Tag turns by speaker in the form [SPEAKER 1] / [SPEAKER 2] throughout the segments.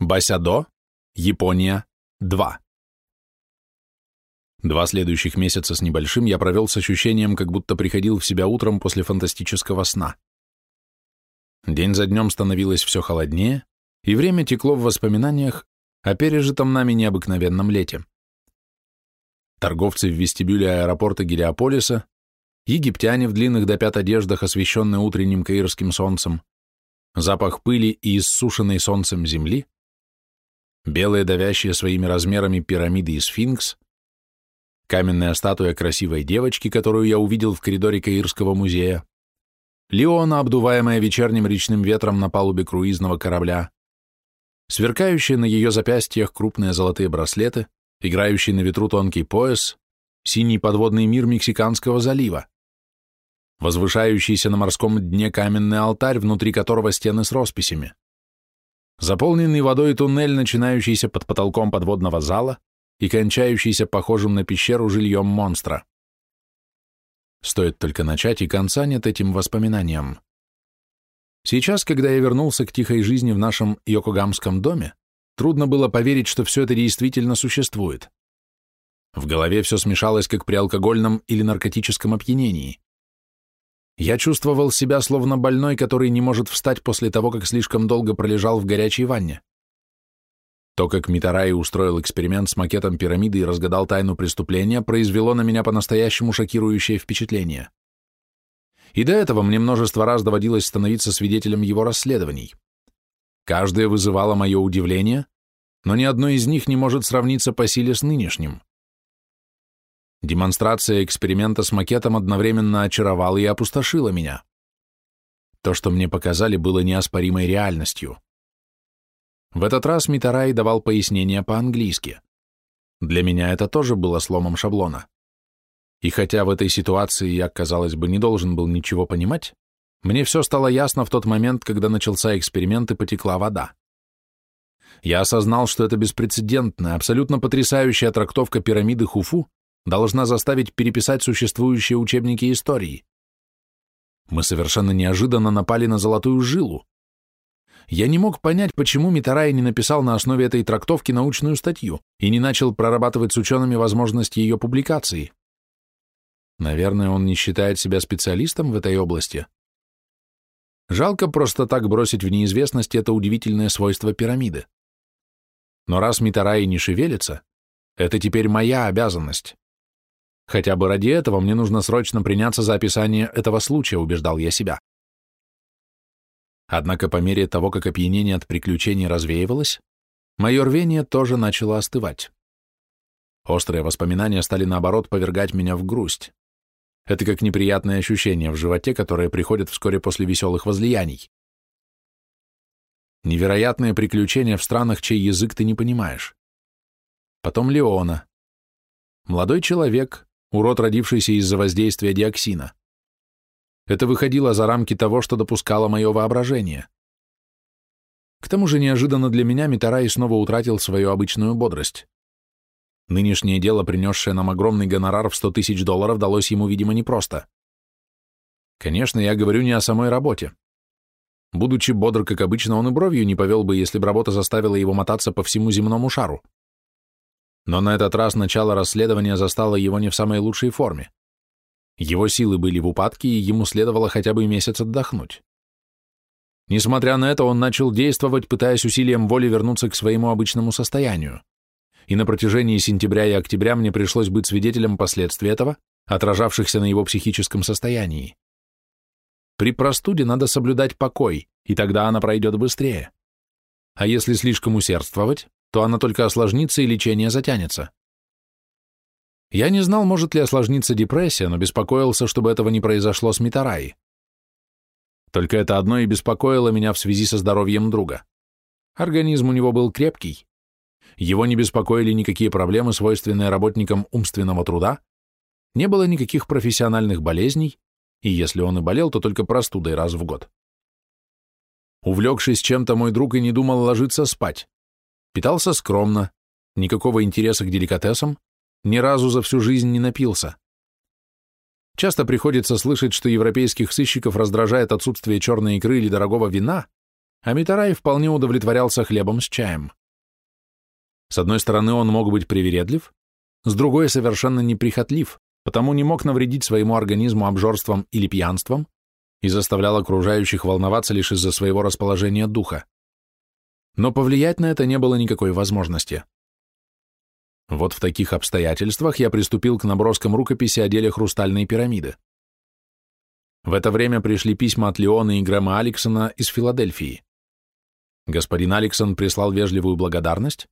[SPEAKER 1] Басядо, Япония, 2. Два следующих месяца с небольшим я провел с ощущением, как будто приходил в себя утром после фантастического сна. День за днем становилось все холоднее, и время текло в воспоминаниях о пережитом нами необыкновенном лете. Торговцы в вестибюле аэропорта Гелиополиса, египтяне в длинных до пят одеждах, освещенные утренним каирским солнцем, запах пыли и иссушенной солнцем земли, белые давящие своими размерами пирамиды и сфинкс, каменная статуя красивой девочки, которую я увидел в коридоре Каирского музея, Леона, обдуваемая вечерним речным ветром на палубе круизного корабля, сверкающие на ее запястьях крупные золотые браслеты, играющий на ветру тонкий пояс, синий подводный мир Мексиканского залива, возвышающийся на морском дне каменный алтарь, внутри которого стены с росписями, заполненный водой туннель, начинающийся под потолком подводного зала и кончающийся похожим на пещеру жильем монстра. Стоит только начать, и конца нет этим воспоминаниям. Сейчас, когда я вернулся к тихой жизни в нашем Йокогамском доме, трудно было поверить, что все это действительно существует. В голове все смешалось, как при алкогольном или наркотическом опьянении. Я чувствовал себя словно больной, который не может встать после того, как слишком долго пролежал в горячей ванне. То, как Митараи устроил эксперимент с макетом пирамиды и разгадал тайну преступления, произвело на меня по-настоящему шокирующее впечатление. И до этого мне множество раз доводилось становиться свидетелем его расследований. Каждое вызывало мое удивление, но ни одно из них не может сравниться по силе с нынешним. Демонстрация эксперимента с макетом одновременно очаровала и опустошила меня. То, что мне показали, было неоспоримой реальностью. В этот раз Митарай давал пояснения по-английски. Для меня это тоже было сломом шаблона. И хотя в этой ситуации я, казалось бы, не должен был ничего понимать, мне все стало ясно в тот момент, когда начался эксперимент и потекла вода. Я осознал, что это беспрецедентная, абсолютно потрясающая трактовка пирамиды Хуфу должна заставить переписать существующие учебники истории. Мы совершенно неожиданно напали на золотую жилу. Я не мог понять, почему Митарай не написал на основе этой трактовки научную статью и не начал прорабатывать с учеными возможности ее публикации. Наверное, он не считает себя специалистом в этой области. Жалко просто так бросить в неизвестность это удивительное свойство пирамиды. Но раз Митараи не шевелится, это теперь моя обязанность. Хотя бы ради этого мне нужно срочно приняться за описание этого случая, убеждал я себя. Однако по мере того, как опьянение от приключений развеивалось, мое рвение тоже начало остывать. Острые воспоминания стали, наоборот, повергать меня в грусть. Это как неприятное ощущение в животе, которое приходит вскоре после веселых возлияний. Невероятные приключения в странах, чей язык ты не понимаешь. Потом Леона. Молодой человек, урод, родившийся из-за воздействия диоксина. Это выходило за рамки того, что допускало мое воображение. К тому же неожиданно для меня Митарай снова утратил свою обычную бодрость. Нынешнее дело, принесшее нам огромный гонорар в 100 тысяч долларов, далось ему, видимо, непросто. Конечно, я говорю не о самой работе. Будучи бодр, как обычно, он и бровью не повел бы, если бы работа заставила его мотаться по всему земному шару. Но на этот раз начало расследования застало его не в самой лучшей форме. Его силы были в упадке, и ему следовало хотя бы месяц отдохнуть. Несмотря на это, он начал действовать, пытаясь усилием воли вернуться к своему обычному состоянию. И на протяжении сентября и октября мне пришлось быть свидетелем последствий этого, отражавшихся на его психическом состоянии. При простуде надо соблюдать покой, и тогда она пройдет быстрее. А если слишком усердствовать, то она только осложнится и лечение затянется. Я не знал, может ли осложниться депрессия, но беспокоился, чтобы этого не произошло с Митараи. Только это одно и беспокоило меня в связи со здоровьем друга. Организм у него был крепкий. Его не беспокоили никакие проблемы, свойственные работникам умственного труда, не было никаких профессиональных болезней, и если он и болел, то только простудой раз в год. Увлекшись чем-то, мой друг и не думал ложиться спать. Питался скромно, никакого интереса к деликатесам, ни разу за всю жизнь не напился. Часто приходится слышать, что европейских сыщиков раздражает отсутствие черной икры или дорогого вина, а Митарай вполне удовлетворялся хлебом с чаем. С одной стороны, он мог быть привередлив, с другой — совершенно неприхотлив, потому не мог навредить своему организму обжорством или пьянством и заставлял окружающих волноваться лишь из-за своего расположения духа. Но повлиять на это не было никакой возможности. Вот в таких обстоятельствах я приступил к наброскам рукописи о деле хрустальной пирамиды. В это время пришли письма от Леона и Грэма Алексона из Филадельфии. Господин Алексон прислал вежливую благодарность.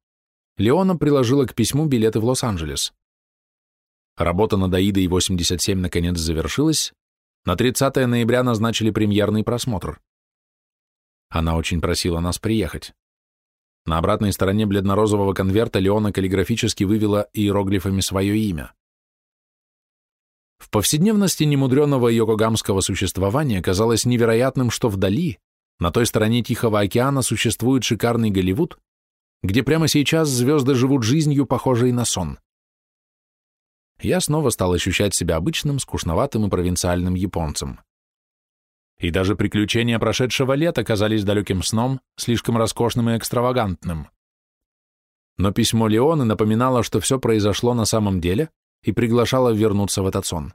[SPEAKER 1] Леона приложила к письму билеты в Лос-Анджелес. Работа над Аидой 87 наконец завершилась. На 30 ноября назначили премьерный просмотр. Она очень просила нас приехать. На обратной стороне бледно-розового конверта Леона каллиграфически вывела иероглифами свое имя. В повседневности немудренного йокогамского существования казалось невероятным, что вдали, на той стороне Тихого океана, существует шикарный Голливуд, где прямо сейчас звезды живут жизнью, похожей на сон. Я снова стал ощущать себя обычным, скучноватым и провинциальным японцем. И даже приключения прошедшего лета казались далеким сном, слишком роскошным и экстравагантным. Но письмо Леоны напоминало, что все произошло на самом деле, и приглашало вернуться в этот сон.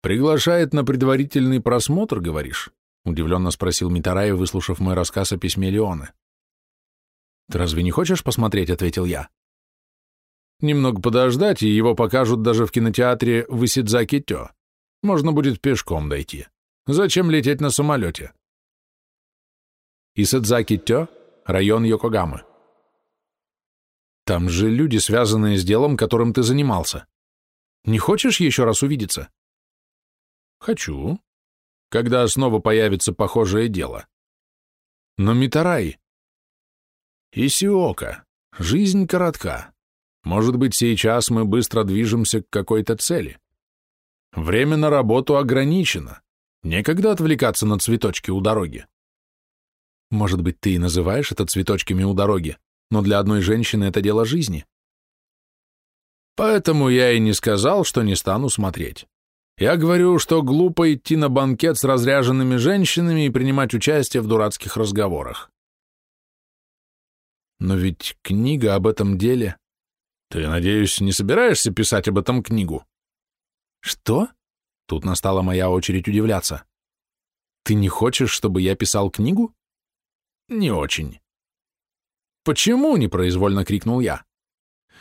[SPEAKER 1] «Приглашает на предварительный просмотр, говоришь?» — удивленно спросил Митараев, выслушав мой рассказ о письме Леоны. «Ты разве не хочешь посмотреть?» — ответил я. «Немного подождать, и его покажут даже в кинотеатре в Исидзаки-Тё. Можно будет пешком дойти». Зачем лететь на самолете? Исэдзаки-тё, район Йокогамы. Там же люди, связанные с делом, которым ты занимался. Не хочешь еще раз увидеться? Хочу. Когда снова появится похожее дело. Но Митарай... Исиока. Жизнь коротка. Может быть, сейчас мы быстро движемся к какой-то цели. Время на работу ограничено. Некогда отвлекаться на цветочки у дороги. Может быть, ты и называешь это цветочками у дороги, но для одной женщины это дело жизни. Поэтому я и не сказал, что не стану смотреть. Я говорю, что глупо идти на банкет с разряженными женщинами и принимать участие в дурацких разговорах. Но ведь книга об этом деле... Ты, надеюсь, не собираешься писать об этом книгу? Что? Тут настала моя очередь удивляться. Ты не хочешь, чтобы я писал книгу? Не очень. Почему? непроизвольно крикнул я.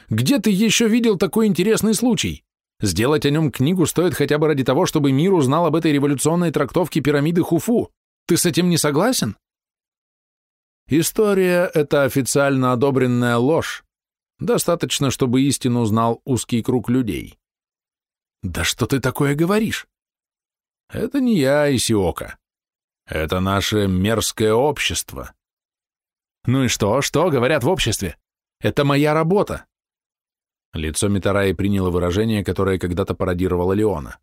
[SPEAKER 1] Где ты еще видел такой интересный случай? Сделать о нем книгу стоит хотя бы ради того, чтобы мир узнал об этой революционной трактовке пирамиды Хуфу. Ты с этим не согласен? История — это официально одобренная ложь. Достаточно, чтобы истину узнал узкий круг людей. Да что ты такое говоришь? Это не я, Исиока. Это наше мерзкое общество. Ну и что, что говорят в обществе? Это моя работа. Лицо Митараи приняло выражение, которое когда-то пародировало Леона.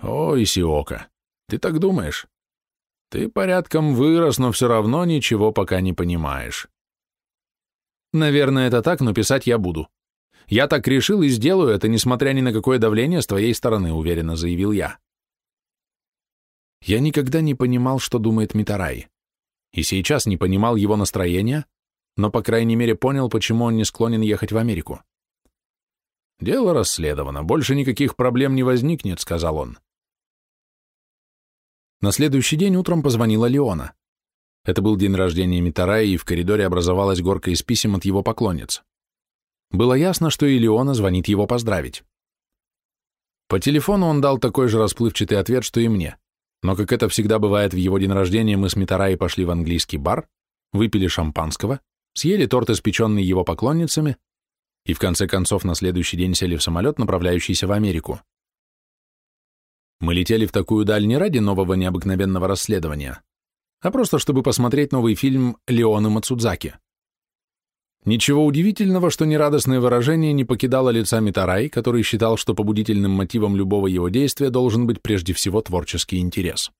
[SPEAKER 1] О, Исиока, ты так думаешь? Ты порядком вырос, но все равно ничего пока не понимаешь. Наверное, это так, но писать я буду. Я так решил и сделаю это, несмотря ни на какое давление с твоей стороны, уверенно заявил я. Я никогда не понимал, что думает Митарай. И сейчас не понимал его настроения, но, по крайней мере, понял, почему он не склонен ехать в Америку. «Дело расследовано, больше никаких проблем не возникнет», — сказал он. На следующий день утром позвонила Леона. Это был день рождения Митарая, и в коридоре образовалась горка из писем от его поклонниц. Было ясно, что Илеона звонит его поздравить. По телефону он дал такой же расплывчатый ответ, что и мне. Но, как это всегда бывает в его день рождения, мы с Митараей пошли в английский бар, выпили шампанского, съели торт, испеченный его поклонницами, и в конце концов на следующий день сели в самолет, направляющийся в Америку. Мы летели в такую даль не ради нового необыкновенного расследования, а просто чтобы посмотреть новый фильм Леона Мацудзаки. Ничего удивительного, что нерадостное выражение не покидало лица Митарай, который считал, что побудительным мотивом любого его действия должен быть прежде всего творческий интерес.